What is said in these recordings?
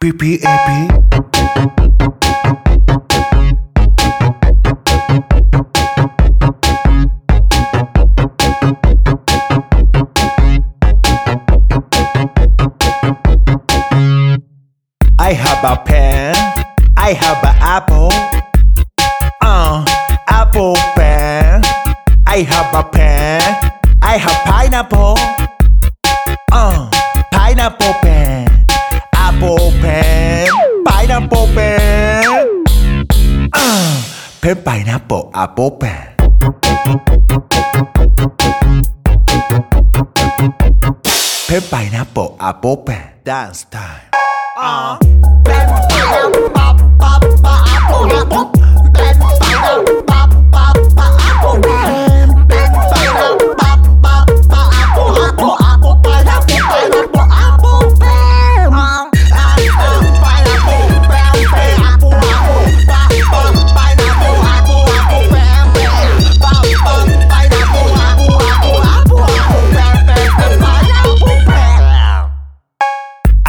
I have a pen. I have an apple. Uh apple pen. I have a pen. I have pineapple. Uh pineapple pen pineapple apple pen pen pineapple apple pen dance time. Uh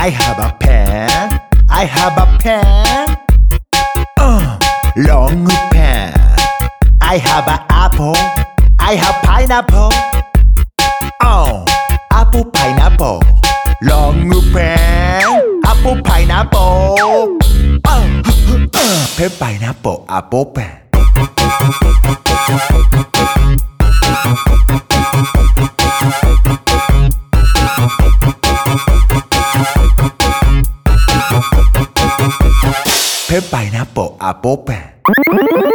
I have a pen. I have a pen. Uh, long pen. I have an apple. I have pineapple. Oh, apple pineapple. Long pen. Apple pineapple. Uh, uh, pen pineapple apple pen. Pineapple a popa.